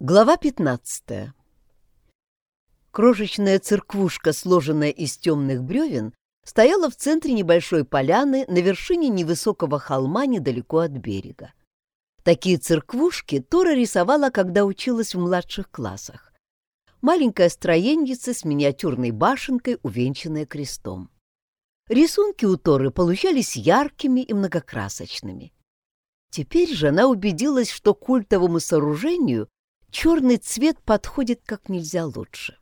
Глава 15. Крошечная церквушка, сложенная из темных бревен, стояла в центре небольшой поляны на вершине невысокого холма недалеко от берега. Такие церквушки Тора рисовала, когда училась в младших классах. Маленькая строенница с миниатюрной башенкой, увенчанная крестом. Рисунки у Торы получались яркими и многокрасочными. Теперь же она убедилась, что культовому сооружению черный цвет подходит как нельзя лучше.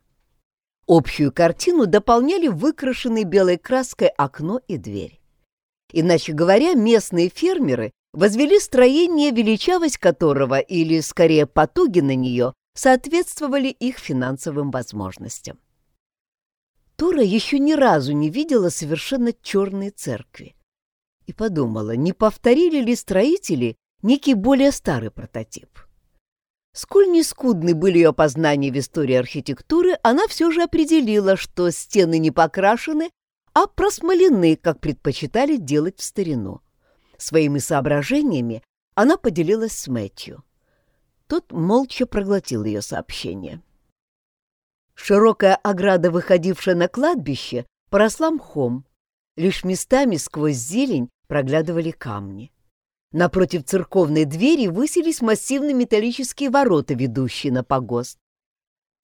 Общую картину дополняли выкрашенные белой краской окно и дверь. Иначе говоря, местные фермеры возвели строение, величавость которого, или скорее потуги на нее, соответствовали их финансовым возможностям. Тора еще ни разу не видела совершенно черной церкви и подумала, не повторили ли строители некий более старый прототип. Сколь не скудны были ее познания в истории архитектуры, она все же определила, что стены не покрашены, а просмолены, как предпочитали делать в старину. Своими соображениями она поделилась с Мэтью. Тот молча проглотил ее сообщение. Широкая ограда, выходившая на кладбище, поросла мхом. Лишь местами сквозь зелень проглядывали камни. Напротив церковной двери высились массивные металлические ворота, ведущие на погост.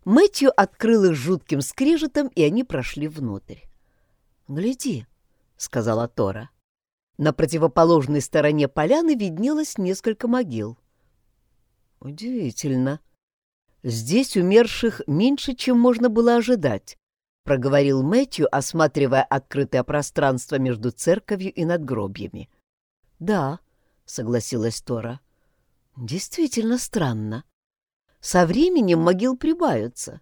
Мэтью открыл их жутким скрежетом, и они прошли внутрь. «Гляди», — сказала Тора. На противоположной стороне поляны виднелось несколько могил. «Удивительно. Здесь умерших меньше, чем можно было ожидать», — проговорил Мэтью, осматривая открытое пространство между церковью и надгробьями. «Да», — согласилась Тора. «Действительно странно. Со временем могил прибавятся.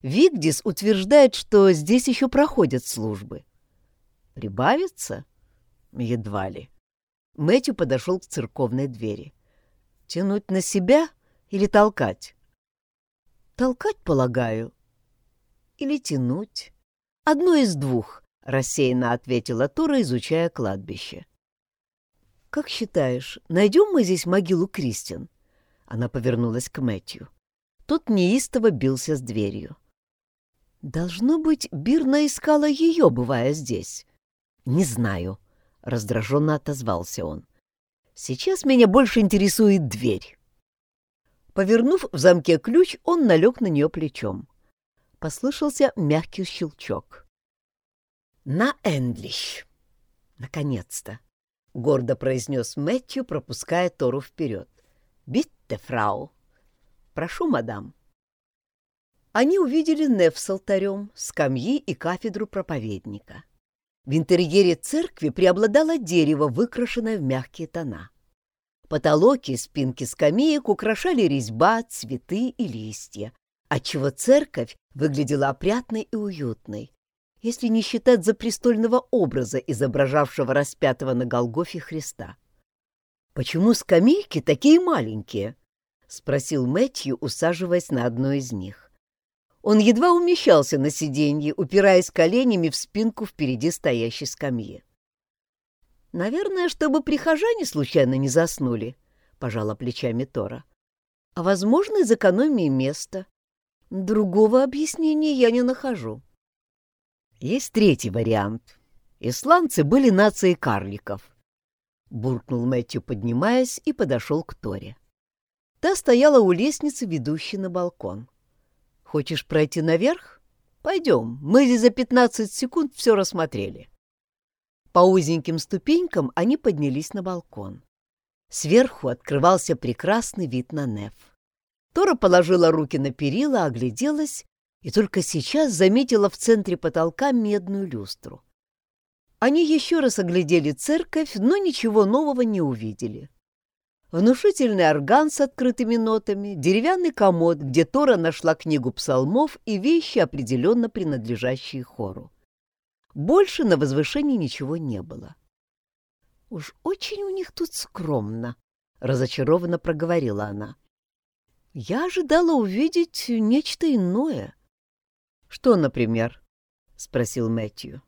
Вигдис утверждает, что здесь еще проходят службы». «Прибавится?» «Едва ли». Мэтью подошел к церковной двери. «Тянуть на себя или толкать?» «Толкать, полагаю. Или тянуть. Одно из двух», — рассеянно ответила Тора, изучая кладбище. «Как считаешь, найдем мы здесь могилу Кристин?» Она повернулась к Мэтью. Тот неистово бился с дверью. «Должно быть, Бирна искала ее, бывая здесь». «Не знаю», — раздраженно отозвался он. «Сейчас меня больше интересует дверь». Повернув в замке ключ, он налег на нее плечом. Послышался мягкий щелчок. «На Эндлищ!» «Наконец-то!» — гордо произнес Мэтью, пропуская Тору вперед. «Битте, фрау!» «Прошу, мадам!» Они увидели неф с алтарем, скамьи и кафедру проповедника. В интерьере церкви преобладало дерево, выкрашенное в мягкие тона. Потолок и спинки скамеек украшали резьба, цветы и листья, отчего церковь выглядела опрятной и уютной, если не считать запрестольного образа, изображавшего распятого на Голгофе Христа. «Почему скамейки такие маленькие?» — спросил Мэтью, усаживаясь на одну из них. Он едва умещался на сиденье, упираясь коленями в спинку впереди стоящей скамьи. «Наверное, чтобы прихожане случайно не заснули», — пожала плечами Тора. «А, возможно, из экономии места. Другого объяснения я не нахожу». Есть третий вариант. Исландцы были нацией карликов. Буркнул Мэтью, поднимаясь, и подошел к Торе. Та стояла у лестницы, ведущей на балкон. «Хочешь пройти наверх? Пойдем, мы за пятнадцать секунд все рассмотрели». По узеньким ступенькам они поднялись на балкон. Сверху открывался прекрасный вид на Неф. Тора положила руки на перила, огляделась и только сейчас заметила в центре потолка медную люстру. Они еще раз оглядели церковь, но ничего нового не увидели. Внушительный орган с открытыми нотами, деревянный комод, где Тора нашла книгу псалмов и вещи, определенно принадлежащие хору. Больше на возвышении ничего не было. «Уж очень у них тут скромно», — разочарованно проговорила она. «Я ожидала увидеть нечто иное». «Что, например?» — спросил Мэтью.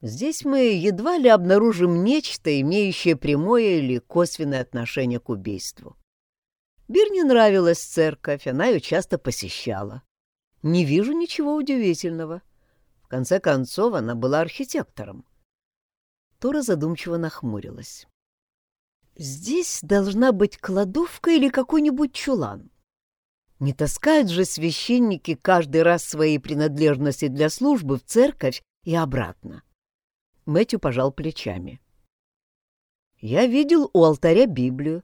«Здесь мы едва ли обнаружим нечто, имеющее прямое или косвенное отношение к убийству. Бирне нравилась церковь, она ее часто посещала. Не вижу ничего удивительного. В конце концов, она была архитектором. Тора задумчиво нахмурилась. Здесь должна быть кладовка или какой-нибудь чулан. Не таскают же священники каждый раз свои принадлежности для службы в церковь и обратно. Мэтью пожал плечами. Я видел у алтаря Библию.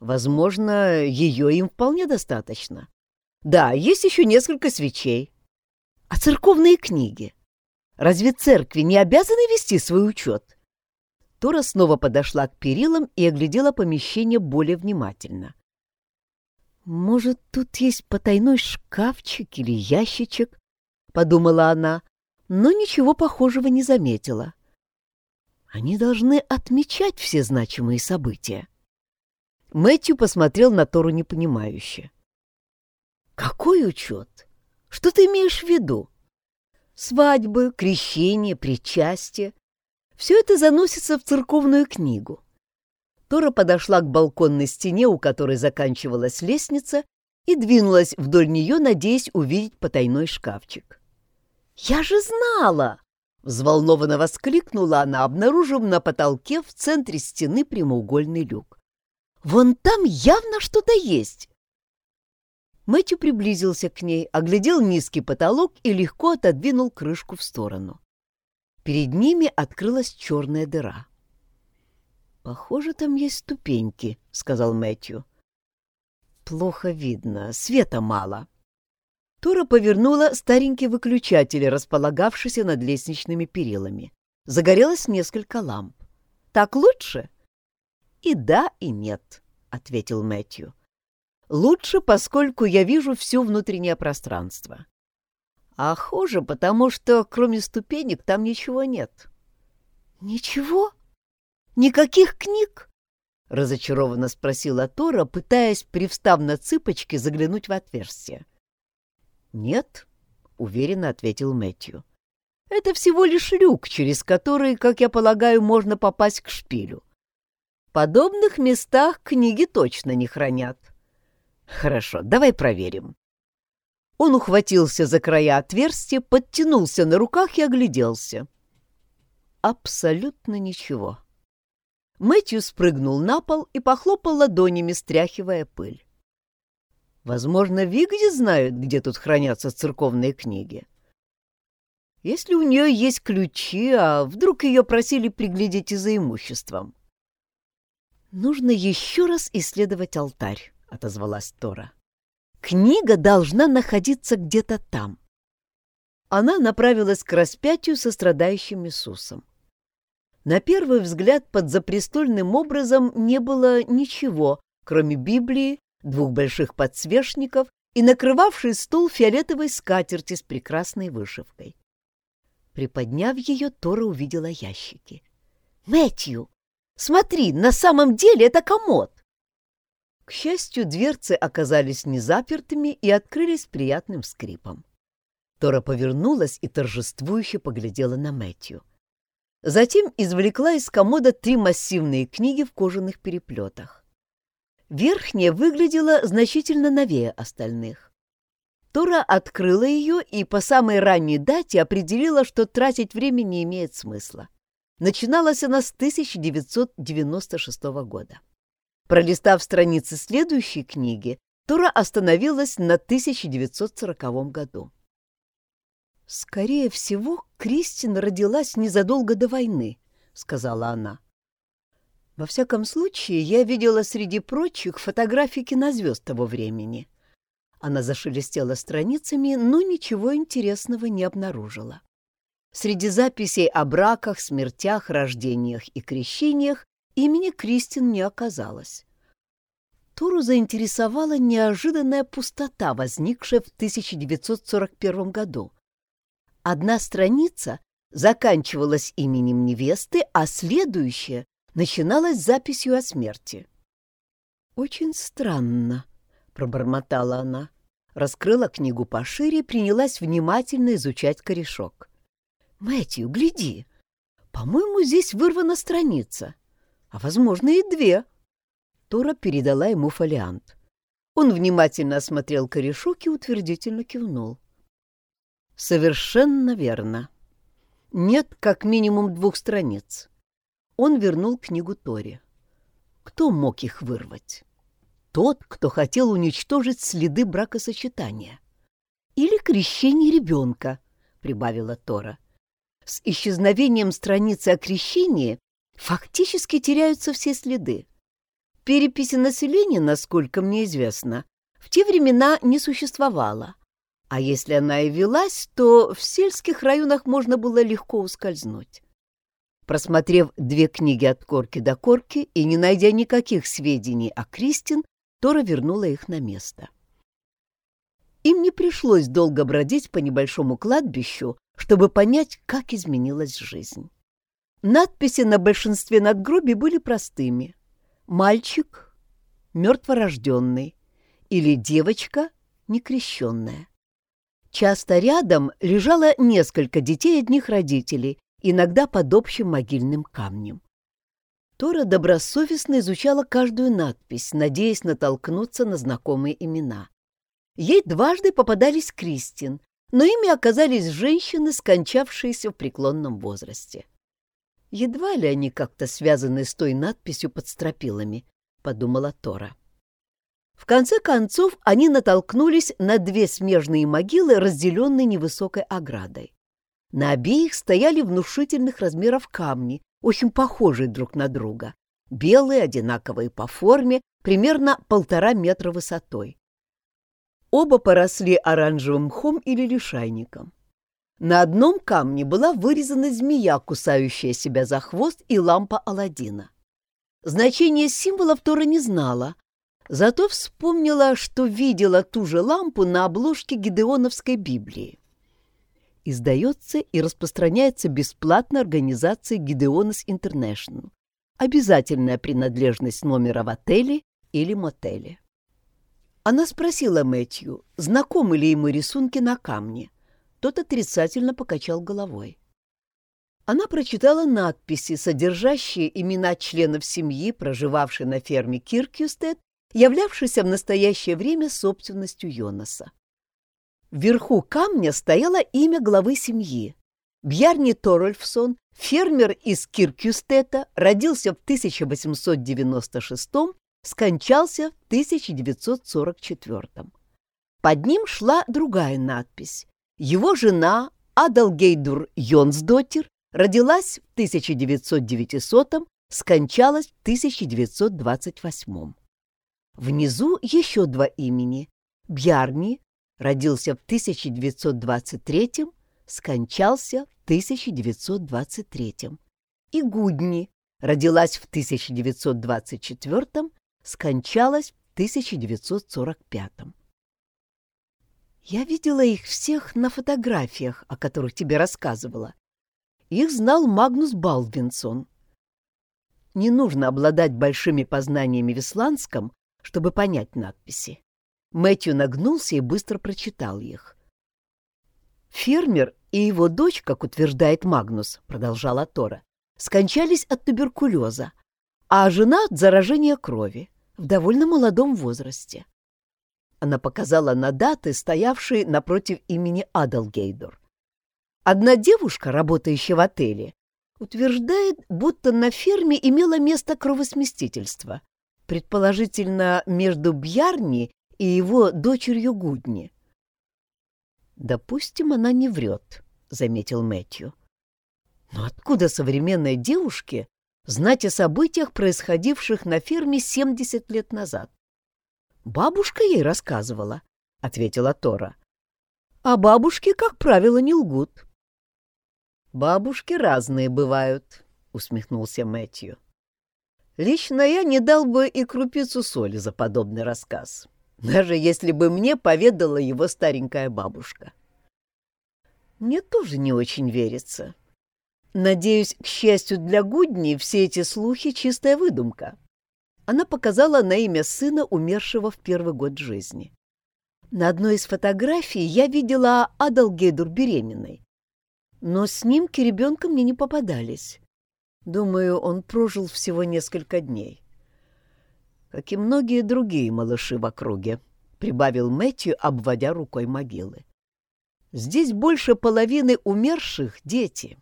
Возможно, ее им вполне достаточно. Да, есть еще несколько свечей. А церковные книги? Разве церкви не обязаны вести свой учет? Тора снова подошла к перилам и оглядела помещение более внимательно. «Может, тут есть потайной шкафчик или ящичек?» — подумала она, но ничего похожего не заметила. «Они должны отмечать все значимые события». Мэтью посмотрел на Тору непонимающе. «Какой учет? Что ты имеешь в виду? Свадьбы, крещение, причастие все это заносится в церковную книгу. Тора подошла к балконной стене, у которой заканчивалась лестница, и двинулась вдоль нее, надеясь увидеть потайной шкафчик. «Я же знала!» — взволнованно воскликнула она, обнаружив на потолке в центре стены прямоугольный люк. «Вон там явно что-то есть!» Мэтью приблизился к ней, оглядел низкий потолок и легко отодвинул крышку в сторону. Перед ними открылась черная дыра. «Похоже, там есть ступеньки», — сказал Мэтью. «Плохо видно, света мало». Тора повернула старенький выключатель, располагавшийся над лестничными перилами. Загорелось несколько ламп. «Так лучше?» «И да, и нет», — ответил Мэтью. «Лучше, поскольку я вижу все внутреннее пространство а хуже, потому что кроме ступенек там ничего нет. «Ничего? Никаких книг?» — разочарованно спросила Тора, пытаясь, привстав на цыпочки, заглянуть в отверстие. «Нет», — уверенно ответил Мэтью. «Это всего лишь люк, через который, как я полагаю, можно попасть к шпилю. В подобных местах книги точно не хранят». «Хорошо, давай проверим». Он ухватился за края отверстия, подтянулся на руках и огляделся. Абсолютно ничего. Мэтью спрыгнул на пол и похлопал ладонями, стряхивая пыль. Возможно, Вигди знают, где тут хранятся церковные книги. Если у нее есть ключи, а вдруг ее просили приглядеть и за имуществом? «Нужно еще раз исследовать алтарь», — отозвалась Тора. Книга должна находиться где-то там. Она направилась к распятию со страдающим Иисусом. На первый взгляд под запрестольным образом не было ничего, кроме Библии, двух больших подсвечников и накрывавший стул фиолетовой скатерти с прекрасной вышивкой. Приподняв ее, Тора увидела ящики. «Мэтью, смотри, на самом деле это комод!» К счастью, дверцы оказались не запертыми и открылись приятным скрипом. Тора повернулась и торжествующе поглядела на Мэтью. Затем извлекла из комода три массивные книги в кожаных переплетах. Верхняя выглядела значительно новее остальных. Тора открыла ее и по самой ранней дате определила, что тратить время не имеет смысла. Начиналась она с 1996 года. Пролистав страницы следующей книги, Тора остановилась на 1940 году. «Скорее всего, Кристин родилась незадолго до войны», — сказала она. «Во всяком случае, я видела среди прочих фотографии кинозвезд того времени». Она зашелестела страницами, но ничего интересного не обнаружила. Среди записей о браках, смертях, рождениях и крещениях Имени Кристин не оказалось. Туру заинтересовала неожиданная пустота, возникшая в 1941 году. Одна страница заканчивалась именем невесты, а следующая начиналась записью о смерти. «Очень странно», — пробормотала она, раскрыла книгу пошире и принялась внимательно изучать корешок. «Мэтью, гляди! По-моему, здесь вырвана страница» а, возможно, и две. Тора передала ему фолиант. Он внимательно осмотрел корешок и утвердительно кивнул. Совершенно верно. Нет как минимум двух страниц. Он вернул книгу Тори. Кто мог их вырвать? Тот, кто хотел уничтожить следы бракосочетания. Или крещение ребенка, прибавила Тора. С исчезновением страницы о крещении фактически теряются все следы. Переписи населения, насколько мне известно, в те времена не существовало. А если она и велась, то в сельских районах можно было легко ускользнуть. Просмотрев две книги от корки до корки и не найдя никаких сведений о Кристин, Тора вернула их на место. Им не пришлось долго бродить по небольшому кладбищу, чтобы понять, как изменилась жизнь. Надписи на большинстве надгробий были простыми. «Мальчик — мертворожденный» или «девочка — некрещенная». Часто рядом лежало несколько детей одних родителей, иногда под общим могильным камнем. Тора добросовестно изучала каждую надпись, надеясь натолкнуться на знакомые имена. Ей дважды попадались Кристин, но ими оказались женщины, скончавшиеся в преклонном возрасте. Едва ли они как-то связаны с той надписью под стропилами, — подумала Тора. В конце концов они натолкнулись на две смежные могилы, разделенные невысокой оградой. На обеих стояли внушительных размеров камни, очень похожие друг на друга, белые, одинаковые по форме, примерно полтора метра высотой. Оба поросли оранжевым мхом или лишайником. На одном камне была вырезана змея, кусающая себя за хвост, и лампа Аладдина. Значение символов Тора не знала, зато вспомнила, что видела ту же лампу на обложке Гидеоновской Библии. Издается и распространяется бесплатно организацией Гидеонос Интернешнл. Обязательная принадлежность номера в отеле или мотеле. Она спросила Мэтью, знакомы ли ему рисунки на камне. Тот отрицательно покачал головой. Она прочитала надписи, содержащие имена членов семьи, проживавшей на ферме Киркюстед, являвшейся в настоящее время собственностью Йонаса. Вверху камня стояло имя главы семьи. Бьярни Торольфсон, фермер из Киркюстета, родился в 1896 скончался в 1944 Под ним шла другая надпись. Его жена Адалгейдур Йонсдотtir родилась в 1900 скончалась в 1928 Внизу еще два имени. Бьярни родился в 1923 скончался в 1923 и Гудни родилась в 1924 скончалась в 1945 Я видела их всех на фотографиях, о которых тебе рассказывала. Их знал Магнус Балдвинсон. Не нужно обладать большими познаниями в исландском, чтобы понять надписи. Мэтью нагнулся и быстро прочитал их. «Фермер и его дочь, как утверждает Магнус, — продолжала Тора, — скончались от туберкулеза, а жена от заражения крови в довольно молодом возрасте. Она показала на даты, стоявшие напротив имени Адалгейдор. Одна девушка, работающая в отеле, утверждает, будто на ферме имело место кровосместительство, предположительно между Бьярни и его дочерью Гудни. «Допустим, она не врет», — заметил Мэтью. «Но откуда современной девушке знать о событиях, происходивших на ферме 70 лет назад. «Бабушка ей рассказывала», — ответила Тора. «А бабушки, как правило, не лгут». «Бабушки разные бывают», — усмехнулся Мэтью. «Лично я не дал бы и крупицу соли за подобный рассказ, даже если бы мне поведала его старенькая бабушка». «Мне тоже не очень верится», Надеюсь, к счастью для Гудни, все эти слухи — чистая выдумка. Она показала на имя сына, умершего в первый год жизни. На одной из фотографий я видела Адалгейдур беременной. Но снимки ребенка мне не попадались. Думаю, он прожил всего несколько дней. как и многие другие малыши в округе, — прибавил Мэтью, обводя рукой могилы. Здесь больше половины умерших — дети.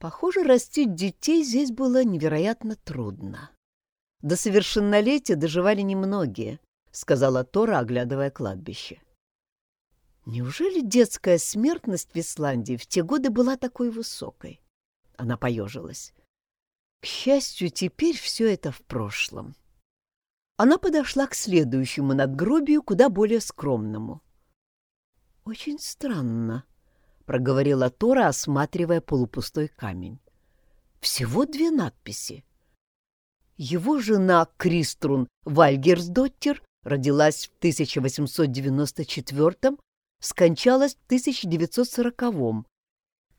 Похоже, растить детей здесь было невероятно трудно. До совершеннолетия доживали немногие, — сказала Тора, оглядывая кладбище. Неужели детская смертность в Исландии в те годы была такой высокой? Она поежилась. К счастью, теперь все это в прошлом. Она подошла к следующему надгробию, куда более скромному. «Очень странно», — проговорила Тора, осматривая полупустой камень. «Всего две надписи. Его жена Криструн Вальгерсдоттер родилась в 1894 скончалась в 1940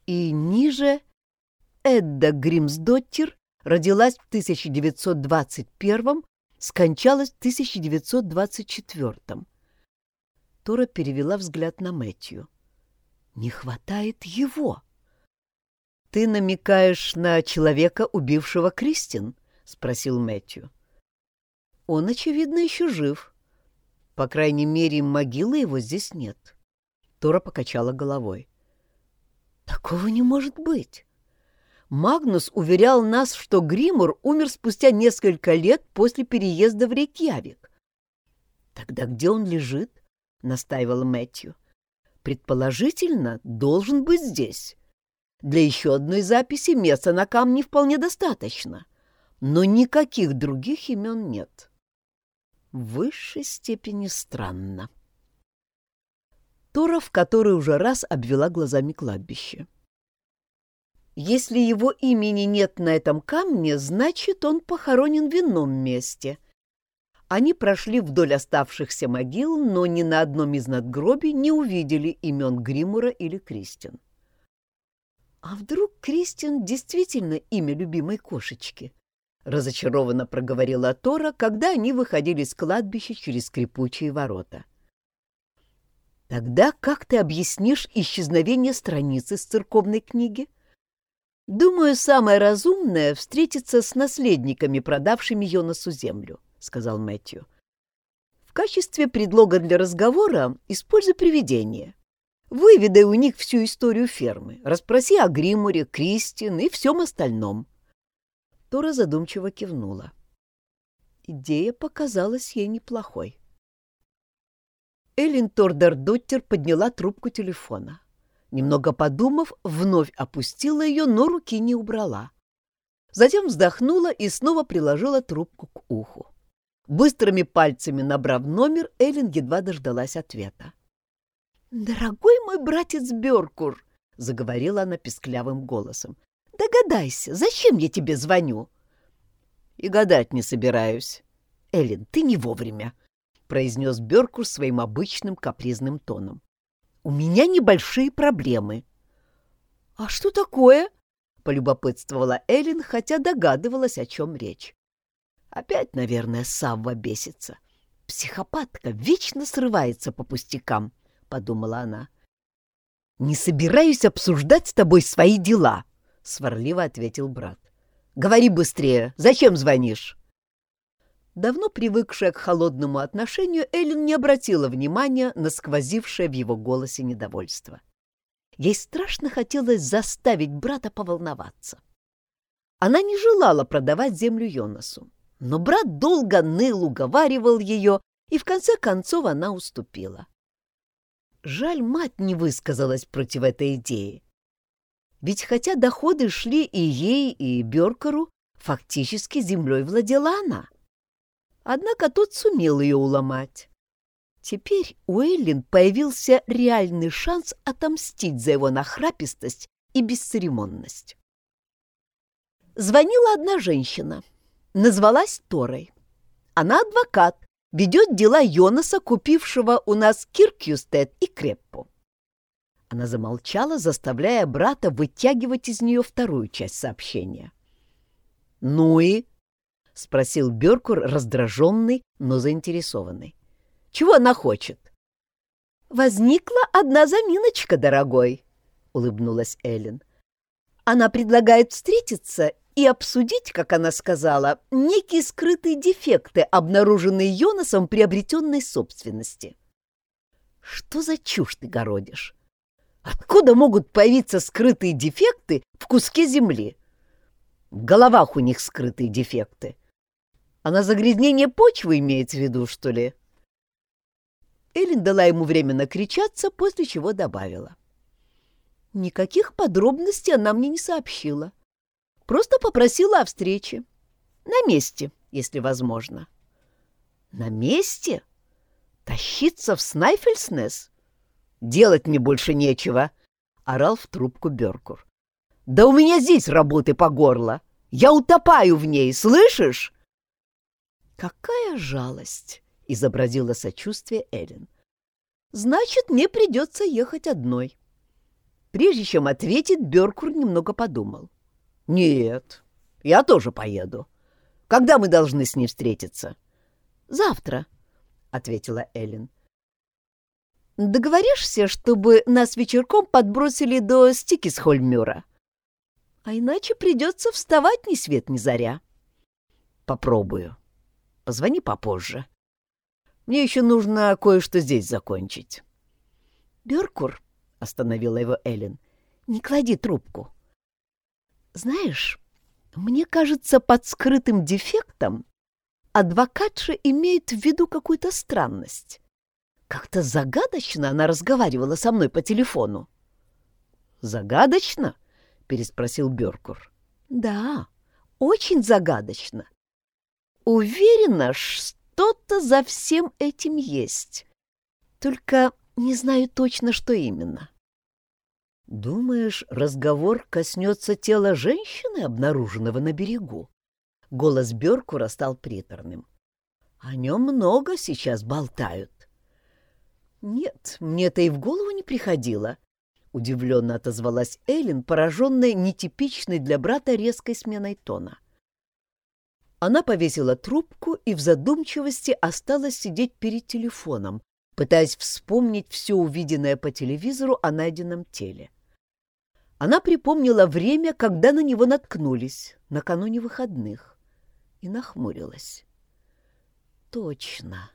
и ниже Эдда Гримсдоттер родилась в 1921 скончалась в 1924 Тора перевела взгляд на Мэтью. «Не хватает его!» «Ты намекаешь на человека, убившего Кристин?» — спросил Мэтью. «Он, очевидно, еще жив. По крайней мере, могилы его здесь нет». Тора покачала головой. «Такого не может быть!» Магнус уверял нас, что Гримур умер спустя несколько лет после переезда в Рейкьявик. «Тогда где он лежит?» — настаивал Мэтью. «Предположительно, должен быть здесь. Для еще одной записи места на камне вполне достаточно, но никаких других имен нет». В высшей степени странно. Тора в который уже раз обвела глазами кладбище. Если его имени нет на этом камне, значит, он похоронен в ином месте. Они прошли вдоль оставшихся могил, но ни на одном из надгробий не увидели имен Гримура или Кристин. «А вдруг Кристин действительно имя любимой кошечки?» — разочарованно проговорила Тора, когда они выходили с кладбища через скрипучие ворота. «Тогда как ты объяснишь исчезновение страницы с церковной книги?» «Думаю, самое разумное — встретиться с наследниками, продавшими Йонасу землю», — сказал Мэтью. «В качестве предлога для разговора используй привидение. Выведай у них всю историю фермы, расспроси о Гримуре, Кристин и всем остальном». Тора задумчиво кивнула. Идея показалась ей неплохой. Эллин Тордер-Доттер подняла трубку телефона. Немного подумав, вновь опустила ее, но руки не убрала. Затем вздохнула и снова приложила трубку к уху. Быстрыми пальцами набрав номер, Эллен едва дождалась ответа. «Дорогой мой братец Беркур!» — заговорила она песклявым голосом. «Догадайся, зачем я тебе звоню?» «И гадать не собираюсь. Эллен, ты не вовремя», — произнес Беркур своим обычным капризным тоном. У меня небольшие проблемы. — А что такое? — полюбопытствовала Эллен, хотя догадывалась, о чем речь. Опять, наверное, Савва бесится. Психопатка вечно срывается по пустякам, — подумала она. — Не собираюсь обсуждать с тобой свои дела, — сварливо ответил брат. — Говори быстрее, зачем звонишь? Давно привыкшая к холодному отношению, Эллен не обратила внимания на сквозившее в его голосе недовольство. Ей страшно хотелось заставить брата поволноваться. Она не желала продавать землю Йонасу, но брат долго ныл, уговаривал ее, и в конце концов она уступила. Жаль, мать не высказалась против этой идеи. Ведь хотя доходы шли и ей, и Бёркеру, фактически землей владела она. Однако тот сумел ее уломать. Теперь у Эллин появился реальный шанс отомстить за его нахрапистость и бесцеремонность. Звонила одна женщина. Назвалась Торой. Она адвокат, ведет дела Йонаса, купившего у нас Киркьюстед и Креппу. Она замолчала, заставляя брата вытягивать из нее вторую часть сообщения. «Ну и?» — спросил Бёркур, раздраженный, но заинтересованный. «Чего она хочет?» «Возникла одна заминочка, дорогой», — улыбнулась Эллен. «Она предлагает встретиться и обсудить, как она сказала, некие скрытые дефекты, обнаруженные Йонасом приобретенной собственности. Что за чушь ты городишь? Откуда могут появиться скрытые дефекты в куске земли? В головах у них скрытые дефекты. А на загрязнение почвы имеется в виду, что ли? Эллен дала ему время накричаться, после чего добавила. Никаких подробностей она мне не сообщила. Просто попросила о встрече. На месте, если возможно. На месте? Тащиться в Снайфельснес? Делать мне больше нечего, — орал в трубку Беркур. Да у меня здесь работы по горло. Я утопаю в ней, слышишь? Какая жалость, — изобразила сочувствие Эллен. Значит, мне придется ехать одной. Прежде чем ответить, Беркур немного подумал. «Нет, я тоже поеду. Когда мы должны с ней встретиться?» «Завтра», — ответила Эллен. «Договоришься, чтобы нас вечерком подбросили до Стикисхольмюра? А иначе придется вставать ни свет ни заря». «Попробую. Позвони попозже. Мне еще нужно кое-что здесь закончить». «Беркур», — остановила его Эллен, — «не клади трубку». Знаешь, мне кажется, под скрытым дефектом адвокатша имеет в виду какую-то странность. Как-то загадочно она разговаривала со мной по телефону. «Загадочно?» — переспросил Бёркур. «Да, очень загадочно. Уверена, что-то за всем этим есть. Только не знаю точно, что именно». «Думаешь, разговор коснется тела женщины, обнаруженного на берегу?» Голос Бёркура стал приторным. «О нем много сейчас болтают». «Нет, мне-то и в голову не приходило», — удивленно отозвалась Эллен, пораженная нетипичной для брата резкой сменой тона. Она повесила трубку и в задумчивости осталась сидеть перед телефоном, пытаясь вспомнить все увиденное по телевизору о найденном теле. Она припомнила время, когда на него наткнулись, накануне выходных, и нахмурилась. Точно.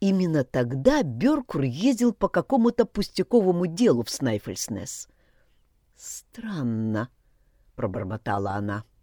Именно тогда Бёркур ездил по какому-то пустяковому делу в Снайфельснес. «Странно», — пробормотала она. —